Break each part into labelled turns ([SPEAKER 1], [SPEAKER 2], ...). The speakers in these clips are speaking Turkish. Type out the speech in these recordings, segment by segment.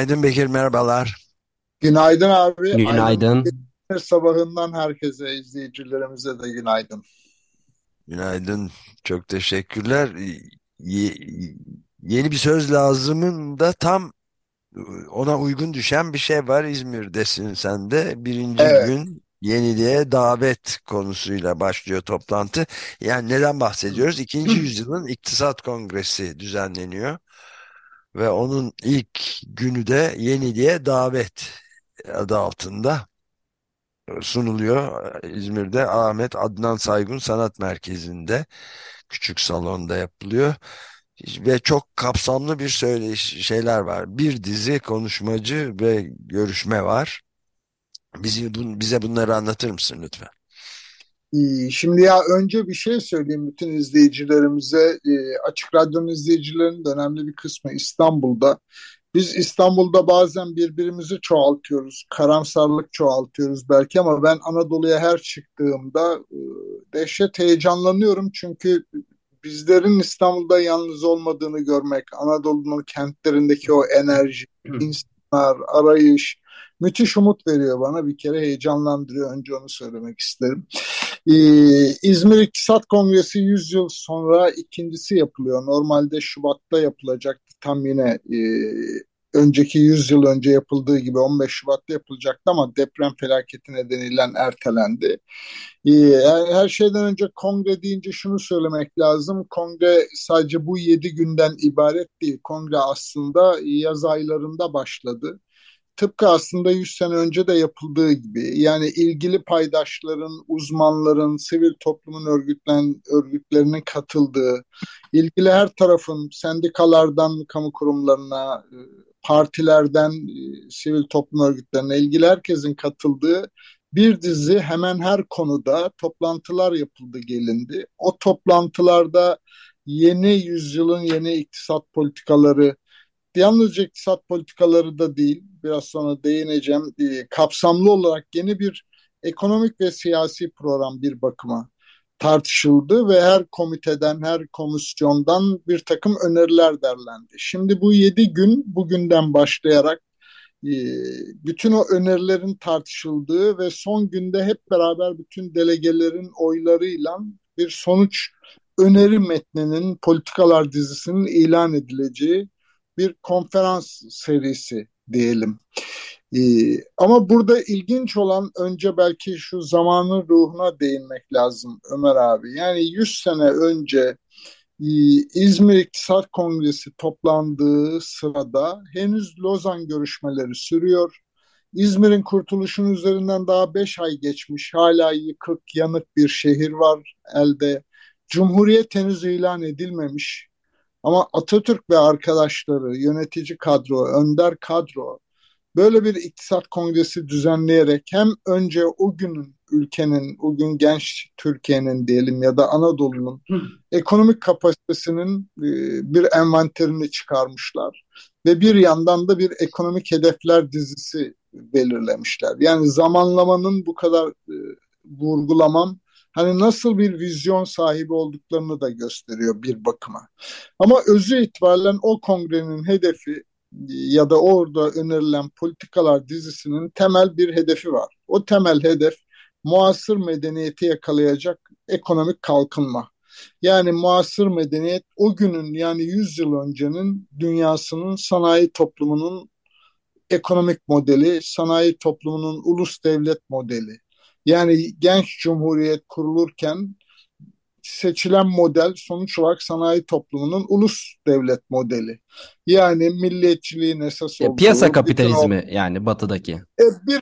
[SPEAKER 1] Günaydın Bekir, merhabalar.
[SPEAKER 2] Günaydın abi.
[SPEAKER 3] Günaydın.
[SPEAKER 2] Aynen. Sabahından herkese, izleyicilerimize de günaydın.
[SPEAKER 1] Günaydın, çok teşekkürler. Ye- yeni bir söz lazımın da tam ona uygun düşen bir şey var. İzmir'desin sen de. Birinci
[SPEAKER 2] Evet.
[SPEAKER 1] gün yeniliğe davet konusuyla başlıyor toplantı. Yani neden bahsediyoruz? İkinci yüzyılın İktisat Kongresi düzenleniyor. Ve onun ilk günü de yeniliğe davet adı altında sunuluyor. İzmir'de Ahmet Adnan Saygun Sanat Merkezi'nde küçük salonda yapılıyor. Ve çok kapsamlı bir söyleş şeyler var. Bir dizi konuşmacı ve görüşme var. Bizi, bun- bize bunları anlatır mısın lütfen?
[SPEAKER 2] Ee, Şimdi ya önce bir şey söyleyeyim bütün izleyicilerimize. Ee, Açık Radyo'nun izleyicilerinin de önemli bir kısmı İstanbul'da. Biz İstanbul'da bazen birbirimizi çoğaltıyoruz, karamsarlık çoğaltıyoruz belki ama ben Anadolu'ya her çıktığımda e, dehşet heyecanlanıyorum çünkü bizlerin İstanbul'da yalnız olmadığını görmek, Anadolu'nun kentlerindeki o enerji, insanlar, arayış müthiş umut veriyor bana. Bir kere heyecanlandırıyor. Önce onu söylemek isterim. Ee, İzmir İktisat Kongresi 100 yıl sonra ikincisi yapılıyor. Normalde Şubat'ta yapılacaktı. Tam yine e, önceki 100 yıl önce yapıldığı gibi 15 Şubat'ta yapılacaktı ama deprem felaketi nedeniyle ertelendi. Ee, her, şeyden önce kongre deyince şunu söylemek lazım. Kongre sadece bu 7 günden ibaret değil. Kongre aslında yaz aylarında başladı. Tıpkı aslında 100 sene önce de yapıldığı gibi yani ilgili paydaşların, uzmanların, sivil toplumun örgütlen, örgütlerinin katıldığı, ilgili her tarafın sendikalardan kamu kurumlarına, e, partilerden e, sivil toplum örgütlerine ilgili herkesin katıldığı bir dizi hemen her konuda toplantılar yapıldı gelindi. O toplantılarda yeni yüzyılın yeni iktisat politikaları yalnızca iktisat politikaları da değil, biraz sonra değineceğim, e, kapsamlı olarak yeni bir ekonomik ve siyasi program bir bakıma tartışıldı ve her komiteden, her komisyondan bir takım öneriler derlendi. Şimdi bu yedi gün, bugünden başlayarak e, bütün o önerilerin tartışıldığı ve son günde hep beraber bütün delegelerin oylarıyla bir sonuç öneri metninin politikalar dizisinin ilan edileceği bir konferans serisi diyelim. Ee, ama burada ilginç olan önce belki şu zamanın ruhuna değinmek lazım Ömer abi. Yani 100 sene önce e, İzmir İktisat Kongresi toplandığı sırada henüz Lozan görüşmeleri sürüyor. İzmir'in kurtuluşunun üzerinden daha 5 ay geçmiş. Hala yıkık, yanık bir şehir var elde. Cumhuriyet henüz ilan edilmemiş. Ama Atatürk ve arkadaşları, yönetici kadro, önder kadro böyle bir iktisat kongresi düzenleyerek hem önce o günün ülkenin, o gün genç Türkiye'nin diyelim ya da Anadolu'nun ekonomik kapasitesinin e, bir envanterini çıkarmışlar ve bir yandan da bir ekonomik hedefler dizisi belirlemişler. Yani zamanlamanın bu kadar e, vurgulamam hani nasıl bir vizyon sahibi olduklarını da gösteriyor bir bakıma. Ama özü itibaren o kongrenin hedefi ya da orada önerilen politikalar dizisinin temel bir hedefi var. O temel hedef muasır medeniyeti yakalayacak ekonomik kalkınma. Yani muasır medeniyet o günün yani 100 yıl öncenin dünyasının sanayi toplumunun ekonomik modeli, sanayi toplumunun ulus devlet modeli. Yani genç cumhuriyet kurulurken seçilen model sonuç olarak sanayi toplumunun ulus devlet modeli. Yani milliyetçiliğin esas olduğu.
[SPEAKER 3] Piyasa kapitalizmi o, yani batıdaki.
[SPEAKER 2] E, bir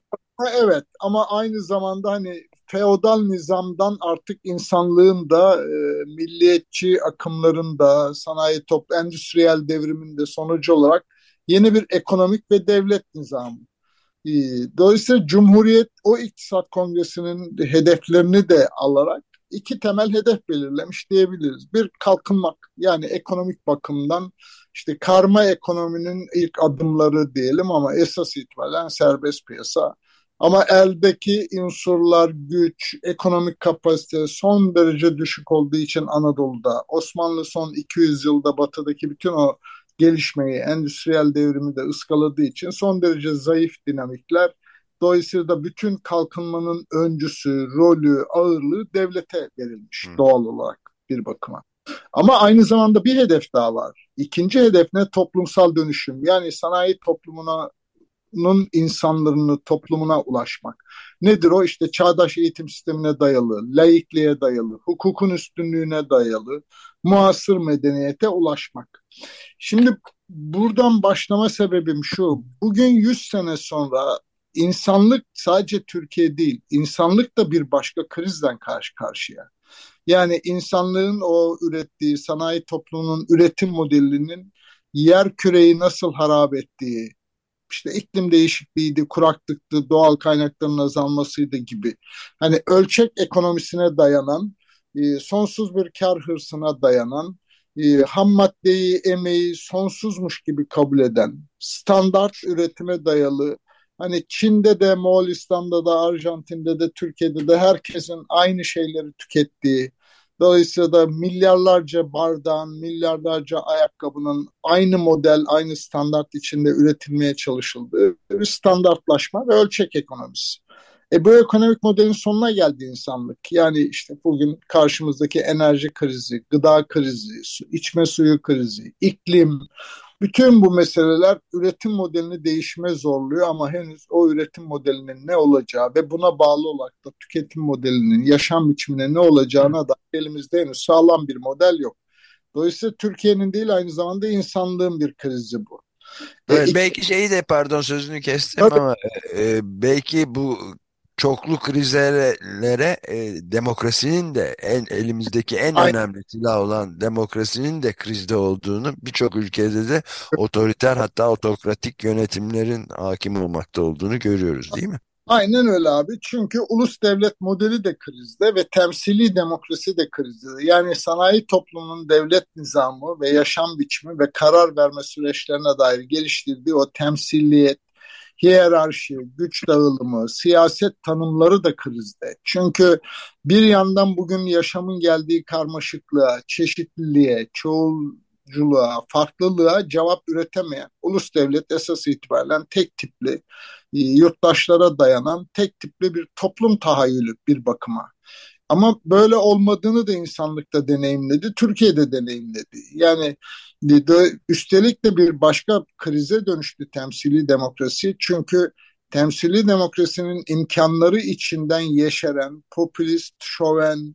[SPEAKER 2] evet ama aynı zamanda hani feodal nizamdan artık insanlığın da e, milliyetçi akımların da sanayi top endüstriyel devrimin de sonucu olarak yeni bir ekonomik ve devlet nizamı. E, dolayısıyla Cumhuriyet o iktisat kongresinin hedeflerini de alarak iki temel hedef belirlemiş diyebiliriz. Bir kalkınmak yani ekonomik bakımdan işte karma ekonominin ilk adımları diyelim ama esas itibaren serbest piyasa. Ama eldeki unsurlar, güç, ekonomik kapasite son derece düşük olduğu için Anadolu'da, Osmanlı son 200 yılda batıdaki bütün o gelişmeyi, endüstriyel devrimi de ıskaladığı için son derece zayıf dinamikler Dolayısıyla da bütün kalkınmanın öncüsü, rolü, ağırlığı devlete verilmiş Hı. doğal olarak bir bakıma. Ama aynı zamanda bir hedef daha var. İkinci hedef ne? Toplumsal dönüşüm. Yani sanayi toplumuna nun insanlarını toplumuna ulaşmak. Nedir o? İşte çağdaş eğitim sistemine dayalı, laikliğe dayalı, hukukun üstünlüğüne dayalı, muasır medeniyete ulaşmak. Şimdi buradan başlama sebebim şu. Bugün 100 sene sonra insanlık sadece Türkiye değil, insanlık da bir başka krizden karşı karşıya. Yani insanlığın o ürettiği sanayi toplumunun üretim modelinin yer küreyi nasıl harap ettiği, işte iklim değişikliğiydi, kuraklıktı, doğal kaynakların azalmasıydı gibi. Hani ölçek ekonomisine dayanan, e, sonsuz bir kar hırsına dayanan, e, ham maddeyi, emeği sonsuzmuş gibi kabul eden, standart üretime dayalı, Hani Çin'de de, Moğolistan'da da, Arjantin'de de, Türkiye'de de herkesin aynı şeyleri tükettiği, dolayısıyla da milyarlarca bardağın, milyarlarca ayakkabının aynı model, aynı standart içinde üretilmeye çalışıldığı bir standartlaşma ve ölçek ekonomisi. E bu ekonomik modelin sonuna geldi insanlık. Yani işte bugün karşımızdaki enerji krizi, gıda krizi, içme suyu krizi, iklim, bütün bu meseleler üretim modelini değişime zorluyor ama henüz o üretim modelinin ne olacağı ve buna bağlı olarak da tüketim modelinin yaşam biçimine ne olacağına da elimizde henüz sağlam bir model yok. Dolayısıyla Türkiye'nin değil aynı zamanda insanlığın bir krizi bu.
[SPEAKER 1] E, evet, e, belki şeyi de pardon sözünü kestim Tabii. ama e, belki bu çoklu krizlere e, demokrasinin de en elimizdeki en Aynen. önemli silah olan demokrasinin de krizde olduğunu birçok ülkede de otoriter hatta otokratik yönetimlerin hakim olmakta olduğunu görüyoruz değil mi?
[SPEAKER 2] Aynen öyle abi. Çünkü ulus devlet modeli de krizde ve temsili demokrasi de krizde. Yani sanayi toplumunun devlet nizamı ve yaşam biçimi ve karar verme süreçlerine dair geliştirdiği o temsilliyet, hiyerarşi, güç dağılımı, siyaset tanımları da krizde. Çünkü bir yandan bugün yaşamın geldiği karmaşıklığa, çeşitliliğe, çoğulculuğa, farklılığa cevap üretemeyen ulus devlet esas itibaren tek tipli, e, yurttaşlara dayanan tek tipli bir toplum tahayyülü bir bakıma. Ama böyle olmadığını da insanlıkta deneyimledi, Türkiye'de deneyimledi. Yani üstelik de bir başka krize dönüştü temsili demokrasi. Çünkü temsili demokrasinin imkanları içinden yeşeren, popülist, şoven,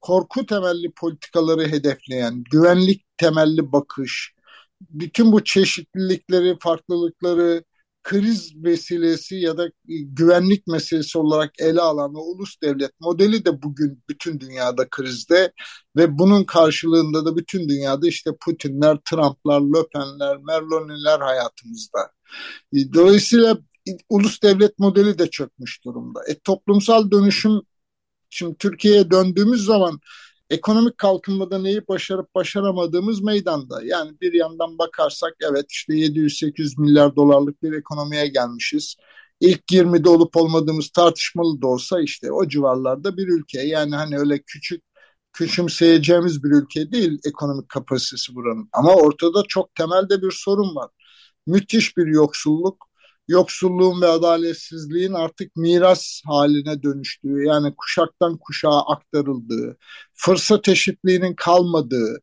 [SPEAKER 2] korku temelli politikaları hedefleyen, güvenlik temelli bakış, bütün bu çeşitlilikleri, farklılıkları kriz vesilesi ya da güvenlik meselesi olarak ele alan ulus devlet modeli de bugün bütün dünyada krizde ve bunun karşılığında da bütün dünyada işte Putinler, Trumplar, Le Pen'ler, Merloniler hayatımızda. Dolayısıyla ulus devlet modeli de çökmüş durumda. E, toplumsal dönüşüm şimdi Türkiye'ye döndüğümüz zaman ekonomik kalkınmada neyi başarıp başaramadığımız meydanda. Yani bir yandan bakarsak evet işte 700-800 milyar dolarlık bir ekonomiye gelmişiz. İlk 20'de olup olmadığımız tartışmalı da olsa işte o civarlarda bir ülke. Yani hani öyle küçük küçümseyeceğimiz bir ülke değil ekonomik kapasitesi buranın. Ama ortada çok temelde bir sorun var. Müthiş bir yoksulluk yoksulluğun ve adaletsizliğin artık miras haline dönüştüğü, yani kuşaktan kuşağa aktarıldığı, fırsat eşitliğinin kalmadığı,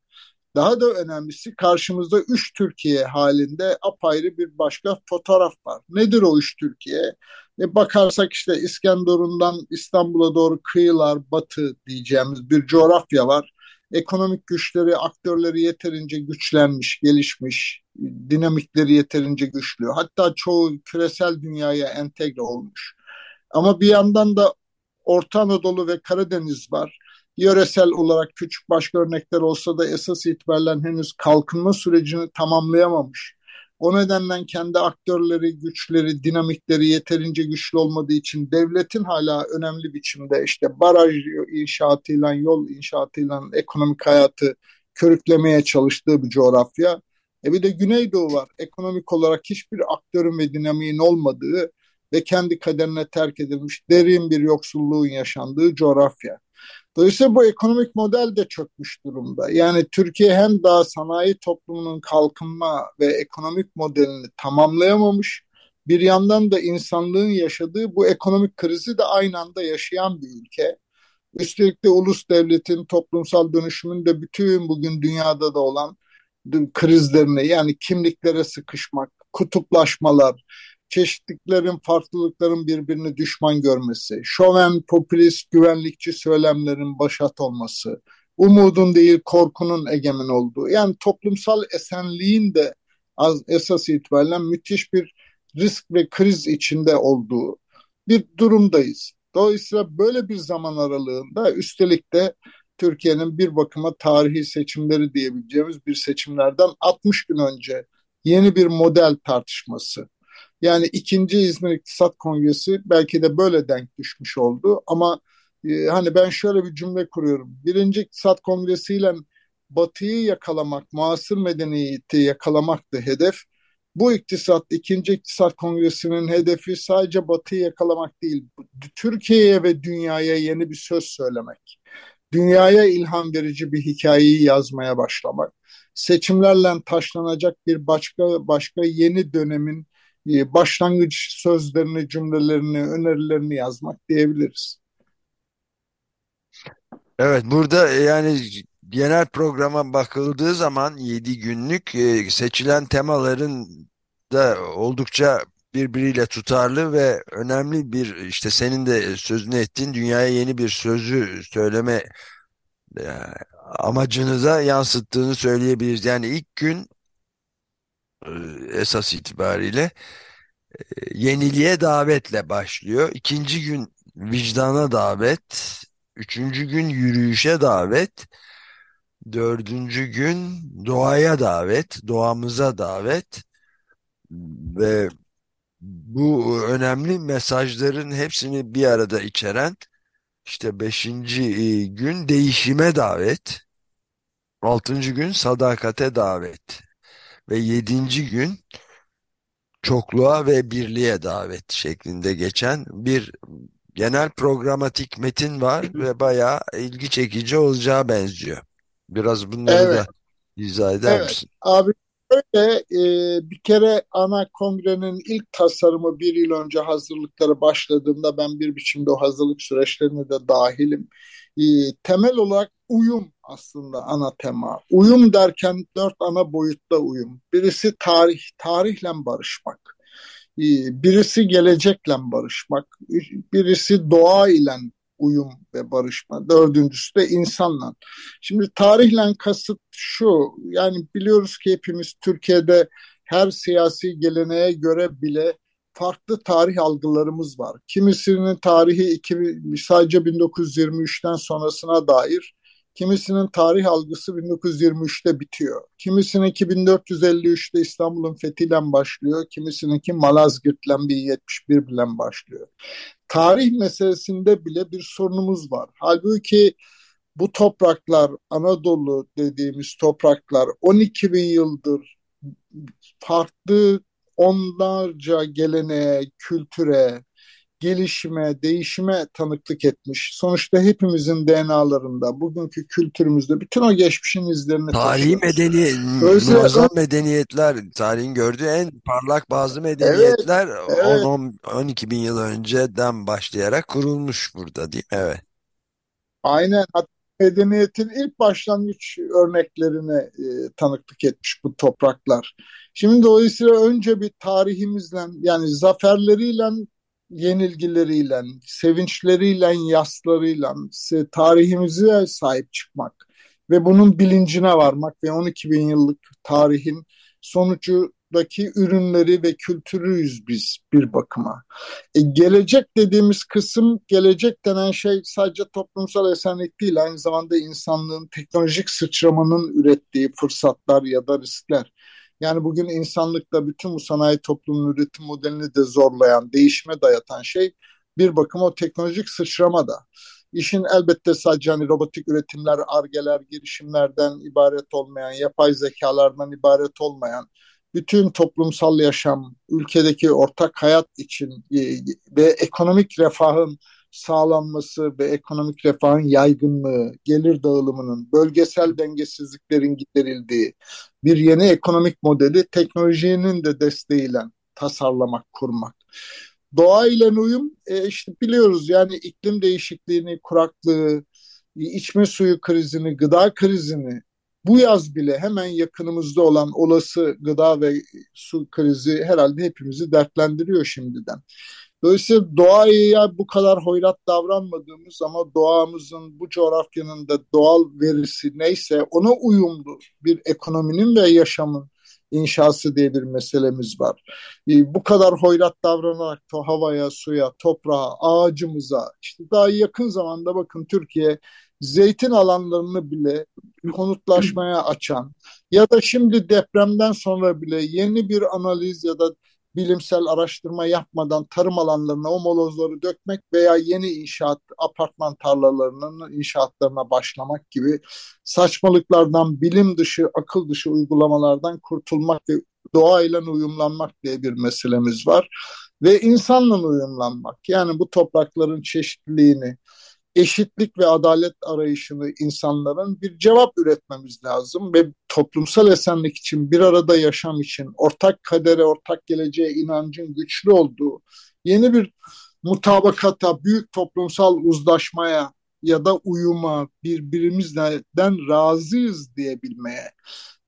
[SPEAKER 2] daha da önemlisi karşımızda üç Türkiye halinde apayrı bir başka fotoğraf var. Nedir o üç Türkiye? E bakarsak işte İskenderun'dan İstanbul'a doğru kıyılar, batı diyeceğimiz bir coğrafya var. Ekonomik güçleri, aktörleri yeterince güçlenmiş, gelişmiş, dinamikleri yeterince güçlü. Hatta çoğu küresel dünyaya entegre olmuş. Ama bir yandan da Orta Anadolu ve Karadeniz var. Yöresel olarak küçük başka örnekler olsa da esas itibaren henüz kalkınma sürecini tamamlayamamış. O nedenle kendi aktörleri, güçleri, dinamikleri yeterince güçlü olmadığı için devletin hala önemli biçimde işte baraj inşaatıyla, yol inşaatıyla ekonomik hayatı körüklemeye çalıştığı bir coğrafya. E bir de Güneydoğu var. Ekonomik olarak hiçbir aktörün ve dinamiğin olmadığı ve kendi kaderine terk edilmiş derin bir yoksulluğun yaşandığı coğrafya. Dolayısıyla bu ekonomik model de çökmüş durumda. Yani Türkiye hem daha sanayi toplumunun kalkınma ve ekonomik modelini tamamlayamamış, bir yandan da insanlığın yaşadığı bu ekonomik krizi de aynı anda yaşayan bir ülke. Üstelik de ulus devletin toplumsal dönüşümün de bütün bugün dünyada da olan krizlerine yani kimliklere sıkışmak, kutuplaşmalar, çeşitliklerin, farklılıkların birbirini düşman görmesi, şoven, popülist, güvenlikçi söylemlerin başat olması, umudun değil korkunun egemen olduğu, yani toplumsal esenliğin de esas itibariyle müthiş bir risk ve kriz içinde olduğu bir durumdayız. Dolayısıyla böyle bir zaman aralığında üstelik de Türkiye'nin bir bakıma tarihi seçimleri diyebileceğimiz bir seçimlerden 60 gün önce yeni bir model tartışması yani ikinci İzmir İktisat Kongresi belki de böyle denk düşmüş oldu ama e, hani ben şöyle bir cümle kuruyorum. Birinci İktisat Kongresi ile Batı'yı yakalamak, muasır medeniyeti yakalamaktı hedef. Bu iktisat, ikinci iktisat kongresinin hedefi sadece Batı'yı yakalamak değil, Türkiye'ye ve dünyaya yeni bir söz söylemek. Dünyaya ilham verici bir hikayeyi yazmaya başlamak. Seçimlerle taşlanacak bir başka başka yeni dönemin e, başlangıç sözlerini, cümlelerini, önerilerini yazmak diyebiliriz.
[SPEAKER 1] Evet burada e, yani genel programa bakıldığı zaman 7 günlük e, seçilen temaların da oldukça birbiriyle tutarlı ve önemli bir işte senin de sözünü ettiğin dünyaya yeni bir sözü söyleme amacını da yansıttığını söyleyebiliriz. Yani ilk gün e, esas itibariyle e, yeniliğe davetle başlıyor. İkinci gün vicdana davet, üçüncü gün yürüyüşe davet, dördüncü gün doğaya davet, doğamıza davet ve bu önemli mesajların hepsini bir arada içeren işte beşinci e, gün değişime davet, altıncı gün sadakate davet ve yedinci gün çokluğa ve birliğe davet şeklinde geçen bir genel programatik metin var ve bayağı ilgi çekici olacağı benziyor. Biraz bunları evet. da izah eder evet. misin?
[SPEAKER 2] Abi öyle e, bir kere ana kongrenin ilk tasarımı bir yıl önce hazırlıkları başladığında ben bir biçimde o hazırlık süreçlerine de dahilim. E, temel olarak uyum aslında ana tema. Uyum derken dört ana boyutta uyum. Birisi tarih, tarihle barışmak. Ee, birisi gelecekle barışmak. Birisi doğa ile uyum ve barışma. Dördüncüsü de insanla. Şimdi tarihle kasıt şu. Yani biliyoruz ki hepimiz Türkiye'de her siyasi geleneğe göre bile farklı tarih algılarımız var. Kimisinin tarihi iki, sadece 1923'ten sonrasına dair, Kimisinin tarih algısı 1923'te bitiyor. Kimisinin 1453'te İstanbul'un fethiyle başlıyor. Kimisininki Malazgirt'le 1071 ile başlıyor. Tarih meselesinde bile bir sorunumuz var. Halbuki bu topraklar, Anadolu dediğimiz topraklar 12 bin yıldır farklı onlarca geleneğe, kültüre, gelişime, değişime tanıklık etmiş. Sonuçta hepimizin DNA'larında, bugünkü kültürümüzde bütün o geçmişin izlerini
[SPEAKER 1] Tarihi medeni, muazzam medeniyetler, tarihin gördüğü en parlak bazı medeniyetler evet, evet. 10-12 bin yıl önceden başlayarak kurulmuş burada değil mi? Evet.
[SPEAKER 2] Aynen. Medeniyetin ilk başlangıç örneklerine e, tanıklık etmiş bu topraklar. Şimdi dolayısıyla önce bir tarihimizle yani zaferleriyle yenilgileriyle, sevinçleriyle, yaslarıyla tarihimize sahip çıkmak ve bunun bilincine varmak ve 12 bin yıllık tarihin sonucundaki ürünleri ve kültürüyüz biz bir bakıma. E, gelecek dediğimiz kısım, gelecek denen şey sadece toplumsal esenlik değil, aynı zamanda insanlığın teknolojik sıçramanın ürettiği fırsatlar ya da riskler. Yani bugün insanlıkta bütün bu sanayi toplumunun üretim modelini de zorlayan, değişime dayatan şey bir bakıma o teknolojik sıçrama da. İşin elbette sadece hani robotik üretimler, argeler, girişimlerden ibaret olmayan, yapay zekalardan ibaret olmayan, bütün toplumsal yaşam, ülkedeki ortak hayat için e, ve ekonomik refahın sağlanması ve ekonomik refahın yaygınlığı, gelir dağılımının, bölgesel dengesizliklerin giderildiği bir yeni ekonomik modeli teknolojinin de desteğiyle tasarlamak, kurmak. Doğa ile uyum e, işte biliyoruz yani iklim değişikliğini, kuraklığı, içme suyu krizini, gıda krizini bu yaz bile hemen yakınımızda olan olası gıda ve su krizi herhalde hepimizi dertlendiriyor şimdiden. Dolayısıyla doğaya bu kadar hoyrat davranmadığımız ama doğamızın bu coğrafyanın da doğal verisi neyse ona uyumlu bir ekonominin ve yaşamın inşası diye bir meselemiz var. E, bu kadar hoyrat davranarak to havaya, suya, toprağa, ağacımıza, işte daha yakın zamanda bakın Türkiye zeytin alanlarını bile konutlaşmaya açan ya da şimdi depremden sonra bile yeni bir analiz ya da bilimsel araştırma yapmadan tarım alanlarına o molozları dökmek veya yeni inşaat apartman tarlalarının inşaatlarına başlamak gibi saçmalıklardan bilim dışı, akıl dışı uygulamalardan kurtulmak ve doğayla uyumlanmak diye bir meselemiz var. Ve insanla uyumlanmak. Yani bu toprakların çeşitliliğini, eşitlik ve adalet arayışını insanların bir cevap üretmemiz lazım ve toplumsal esenlik için, bir arada yaşam için, ortak kadere, ortak geleceğe inancın güçlü olduğu yeni bir mutabakata, büyük toplumsal uzlaşmaya ya da uyuma, birbirimizden razıyız diyebilmeye,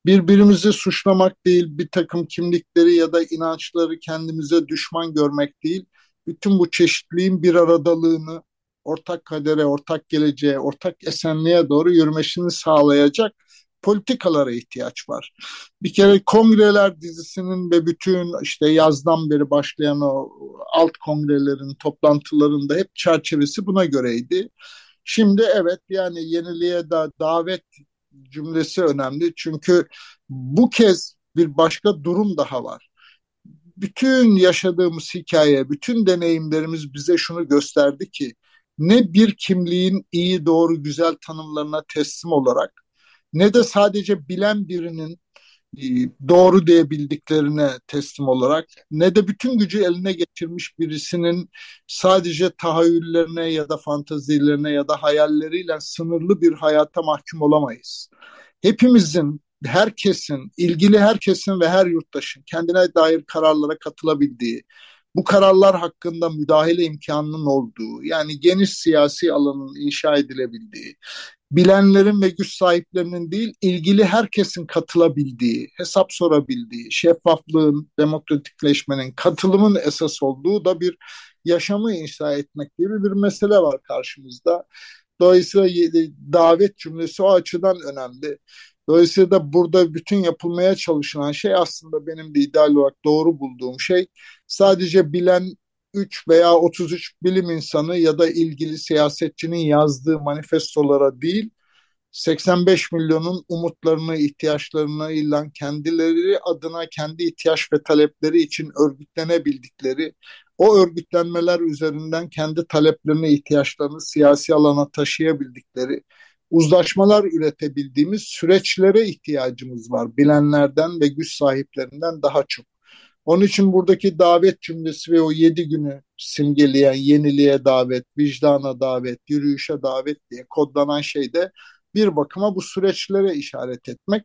[SPEAKER 2] birbirimizi suçlamak değil, bir takım kimlikleri ya da inançları kendimize düşman görmek değil, bütün bu çeşitliliğin bir aradalığını, ortak kadere, ortak geleceğe, ortak esenliğe doğru yürümesini sağlayacak politikalara ihtiyaç var. Bir kere kongreler dizisinin ve bütün işte yazdan beri başlayan o alt kongrelerin toplantılarında hep çerçevesi buna göreydi. Şimdi evet yani yeniliğe da davet cümlesi önemli. Çünkü bu kez bir başka durum daha var. Bütün yaşadığımız hikaye, bütün deneyimlerimiz bize şunu gösterdi ki ne bir kimliğin iyi, doğru, güzel tanımlarına teslim olarak ne de sadece bilen birinin e, doğru diyebildiklerine teslim olarak ne de bütün gücü eline geçirmiş birisinin sadece tahayyüllerine ya da fantazilerine ya da hayalleriyle sınırlı bir hayata mahkum olamayız. Hepimizin, herkesin, ilgili herkesin ve her yurttaşın kendine dair kararlara katılabildiği, bu kararlar hakkında müdahale imkanının olduğu, yani geniş siyasi alanın inşa edilebildiği, bilenlerin ve güç sahiplerinin değil, ilgili herkesin katılabildiği, hesap sorabildiği, şeffaflığın, demokratikleşmenin, katılımın esas olduğu da bir yaşamı inşa etmek gibi bir mesele var karşımızda. Dolayısıyla davet cümlesi o açıdan önemli. Dolayısıyla da burada bütün yapılmaya çalışılan şey aslında benim de ideal olarak doğru bulduğum şey sadece bilen 3 veya 33 bilim insanı ya da ilgili siyasetçinin yazdığı manifestolara değil 85 milyonun umutlarını, ihtiyaçlarını ilan kendileri adına kendi ihtiyaç ve talepleri için örgütlenebildikleri, o örgütlenmeler üzerinden kendi taleplerini, ihtiyaçlarını siyasi alana taşıyabildikleri, uzlaşmalar üretebildiğimiz süreçlere ihtiyacımız var. Bilenlerden ve güç sahiplerinden daha çok. Onun için buradaki davet cümlesi ve o yedi günü simgeleyen yeniliğe davet, vicdana davet, yürüyüşe davet diye kodlanan şey de bir bakıma bu süreçlere işaret etmek.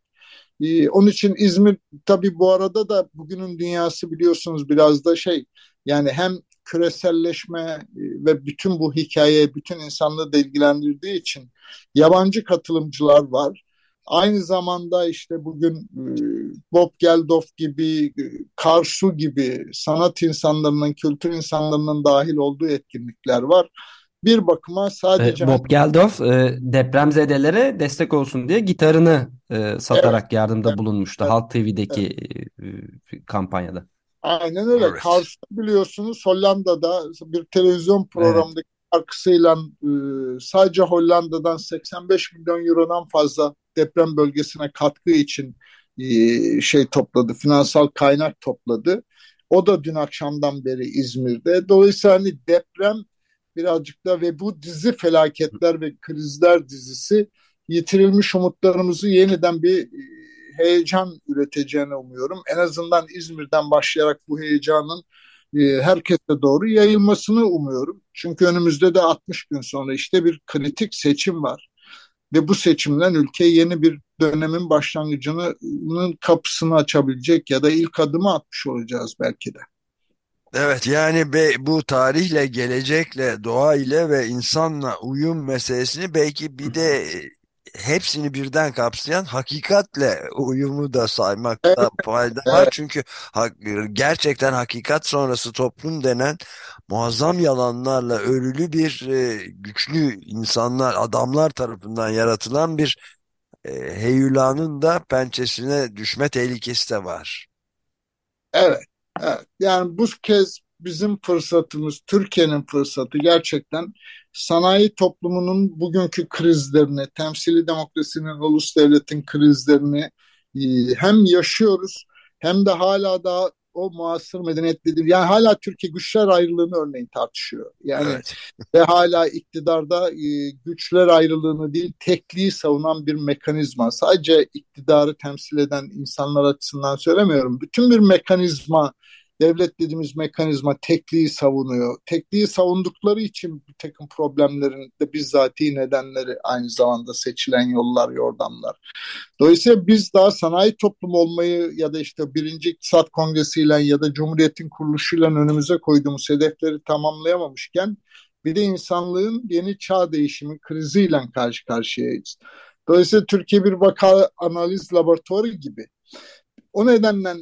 [SPEAKER 2] Ee, onun için İzmir tabii bu arada da bugünün dünyası biliyorsunuz biraz da şey yani hem küreselleşme e, ve bütün bu hikaye bütün insanlığı da ilgilendirdiği için yabancı katılımcılar var. Aynı zamanda işte bugün e, Bob Geldof gibi, e, Karsu gibi sanat insanlarının, kültür insanlarının dahil olduğu etkinlikler var. bir bakıma sadece...
[SPEAKER 3] Bob Geldof depremzedelere destek olsun diye gitarını satarak evet, yardımda bulunmuştu evet, Halk TV'deki evet. kampanyada.
[SPEAKER 2] Aynen öyle. Evet. Kars'ta biliyorsunuz Hollanda'da bir televizyon programındaki evet. şarkısıyla sadece Hollanda'dan 85 milyon eurodan fazla deprem bölgesine katkı için şey topladı, finansal kaynak topladı. O da dün akşamdan beri İzmir'de. Dolayısıyla hani deprem birazcık da ve bu dizi felaketler ve krizler dizisi yitirilmiş umutlarımızı yeniden bir e, heyecan üreteceğini umuyorum. En azından İzmir'den başlayarak bu heyecanın e, herkese doğru yayılmasını umuyorum. Çünkü önümüzde de 60 gün sonra işte bir kritik seçim var. Ve bu seçimden ülke yeni bir dönemin başlangıcının kapısını açabilecek ya da ilk adımı atmış olacağız belki de.
[SPEAKER 1] Evet yani be, bu tarihle, gelecekle, doğa ile ve insanla uyum meselesini belki bir de hepsini birden kapsayan hakikatle uyumu da saymakta fayda var. Çünkü gerçekten hakikat sonrası toplum denen muazzam yalanlarla örülü bir e, güçlü insanlar, adamlar tarafından yaratılan bir e, heyulanın da pençesine düşme tehlikesi de var.
[SPEAKER 2] Evet. Evet, yani bu kez bizim fırsatımız, Türkiye'nin fırsatı gerçekten sanayi toplumunun bugünkü krizlerini, temsili demokrasinin, ulus devletin krizlerini e, hem yaşıyoruz hem de hala da o muasır medeniyet dediğim yani hala Türkiye güçler ayrılığını örneğin tartışıyor. Yani evet. ve hala iktidarda e, güçler ayrılığını değil tekliği savunan bir mekanizma. Sadece iktidarı temsil eden insanlar açısından söylemiyorum. Bütün bir mekanizma devlet dediğimiz mekanizma tekliği savunuyor. Tekliği savundukları için bir takım problemlerin de bizzati nedenleri aynı zamanda seçilen yollar, yordamlar. Dolayısıyla biz daha sanayi toplumu olmayı ya da işte birinci iktisat kongresiyle ya da Cumhuriyet'in kuruluşuyla önümüze koyduğumuz hedefleri tamamlayamamışken bir de insanlığın yeni çağ değişimi kriziyle karşı karşıyayız. Dolayısıyla Türkiye bir vaka analiz laboratuvarı gibi. O nedenle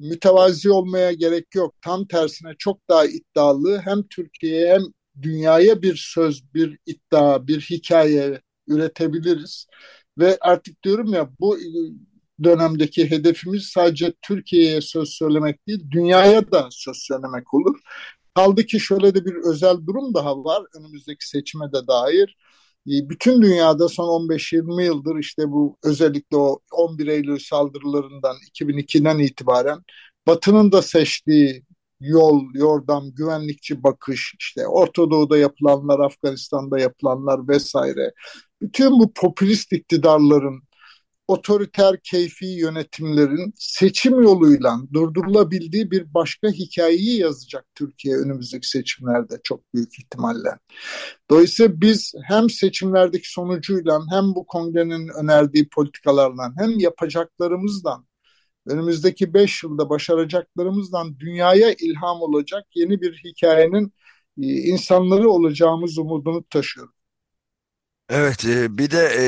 [SPEAKER 2] mütevazi olmaya gerek yok. Tam tersine çok daha iddialı hem Türkiye'ye hem dünyaya bir söz, bir iddia, bir hikaye üretebiliriz. Ve artık diyorum ya bu dönemdeki hedefimiz sadece Türkiye'ye söz söylemek değil, dünyaya da söz söylemek olur. Kaldı ki şöyle de bir özel durum daha var önümüzdeki seçime de dair. Ee, bütün dünyada son 15-20 yıldır işte bu özellikle o 11 Eylül saldırılarından 2002'den itibaren Batı'nın da seçtiği yol, yordam, güvenlikçi bakış, işte Orta Doğu'da yapılanlar, Afganistan'da yapılanlar vesaire. Bütün bu popülist iktidarların otoriter keyfi yönetimlerin seçim yoluyla durdurulabildiği bir başka hikayeyi yazacak Türkiye önümüzdeki seçimlerde çok büyük ihtimalle. Dolayısıyla biz hem seçimlerdeki sonucuyla hem bu kongrenin önerdiği politikalarla hem yapacaklarımızdan önümüzdeki beş yılda başaracaklarımızdan dünyaya ilham olacak yeni bir hikayenin e, insanları olacağımız umudunu taşıyorum.
[SPEAKER 1] Evet e, bir de e,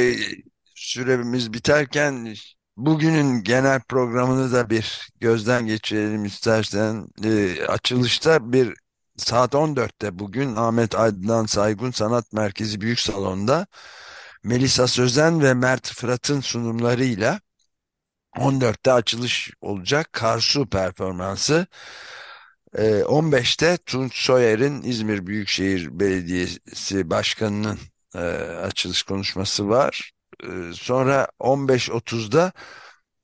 [SPEAKER 1] süremiz biterken bugünün genel programını da bir gözden geçirelim istersen. E, açılışta bir saat 14'te bugün Ahmet Adnan Saygun Sanat Merkezi Büyük Salon'da Melisa Sözen ve Mert Fırat'ın sunumlarıyla 14'te açılış olacak Karsu performansı. 15'te Tunç Soyer'in İzmir Büyükşehir Belediyesi Başkanı'nın açılış konuşması var. Ee, sonra 15.30'da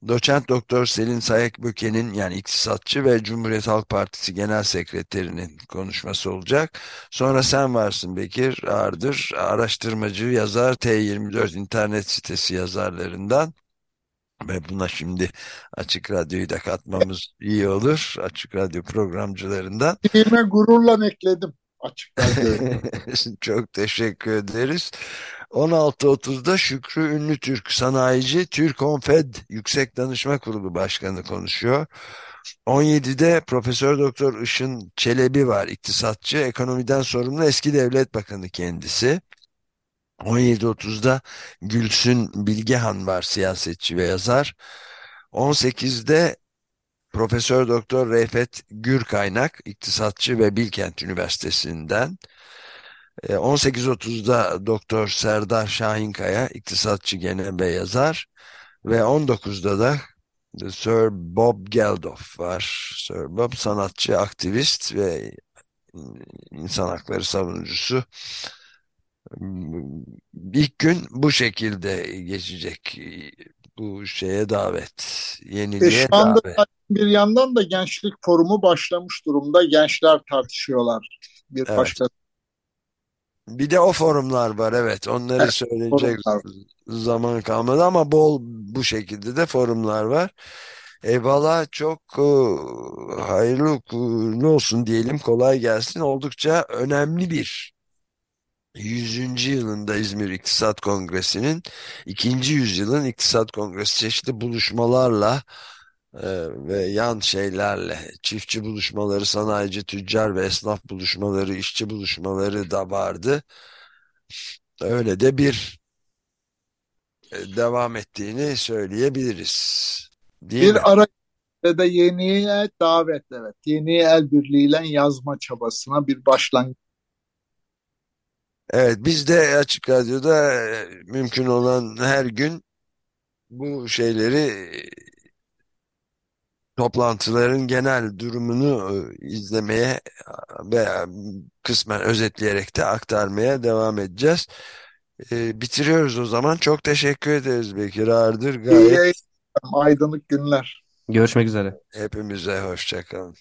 [SPEAKER 1] Doçent Doktor Selin Sayak Böke'nin yani iktisatçı ve Cumhuriyet Halk Partisi Genel Sekreterinin konuşması olacak. Sonra sen varsın Bekir Ardır, araştırmacı yazar T24 internet sitesi yazarlarından. Ve buna şimdi Açık Radyo'yu da katmamız iyi olur. Açık Radyo programcılarından.
[SPEAKER 2] Kelime gururla ekledim Açık Radyo'yu.
[SPEAKER 1] Çok teşekkür ederiz. 16.30'da Şükrü Ünlü Türk sanayici Türk Onfed Yüksek Danışma Kurulu Başkanı konuşuyor. 17'de Profesör Doktor Işın Çelebi var, iktisatçı, ekonomiden sorumlu eski devlet bakanı kendisi. 17.30'da Gülsün Bilgehan var, siyasetçi ve yazar. 18'de Profesör Doktor Refet Gürkaynak, iktisatçı ve Bilkent Üniversitesi'nden. E, 18.30'da Doktor Serdar Şahinkaya, iktisatçı gene ve yazar. Ve 19'da da Sir Bob Geldof var. Sir Bob sanatçı, aktivist ve insan hakları savunucusu. İlk gün bu şekilde geçecek bu şeye davet,
[SPEAKER 2] E,
[SPEAKER 1] yeniliğe
[SPEAKER 2] şu anda
[SPEAKER 1] davet.
[SPEAKER 2] bir yandan da gençlik forumu başlamış durumda. Gençler tartışıyorlar. Bir
[SPEAKER 1] Evet.
[SPEAKER 2] başka
[SPEAKER 1] Bir de o forumlar var evet. Onları
[SPEAKER 2] Evet,
[SPEAKER 1] söyleyecek
[SPEAKER 2] forumlar.
[SPEAKER 1] zaman kalmadı ama bol bu şekilde de forumlar var. Eyvallah çok e, hayırlı uğurlu olsun diyelim. Kolay gelsin. Oldukça önemli bir 100. yılında İzmir İktisat Kongresi'nin ikinci yüzyılın İktisat Kongresi çeşitli buluşmalarla e, ve yan şeylerle çiftçi buluşmaları, sanayici, tüccar ve esnaf buluşmaları, işçi buluşmaları da vardı. Öyle de bir e, devam ettiğini söyleyebiliriz. Değil mi?
[SPEAKER 2] bir ara ve de yeniye davet evet. Yeni el birliğiyle yazma çabasına bir başlangıç.
[SPEAKER 1] Evet, biz de Açık Radyo'da e, mümkün olan her gün bu şeyleri toplantıların genel durumunu e, izlemeye veya kısmen özetleyerek de aktarmaya devam edeceğiz. E, bitiriyoruz o zaman. Çok teşekkür ederiz Bekir Ardır.
[SPEAKER 2] İyi
[SPEAKER 1] Gayet
[SPEAKER 2] yayınlar, aydınlık günler.
[SPEAKER 3] Görüşmek üzere.
[SPEAKER 1] hepimize hoşça kalın.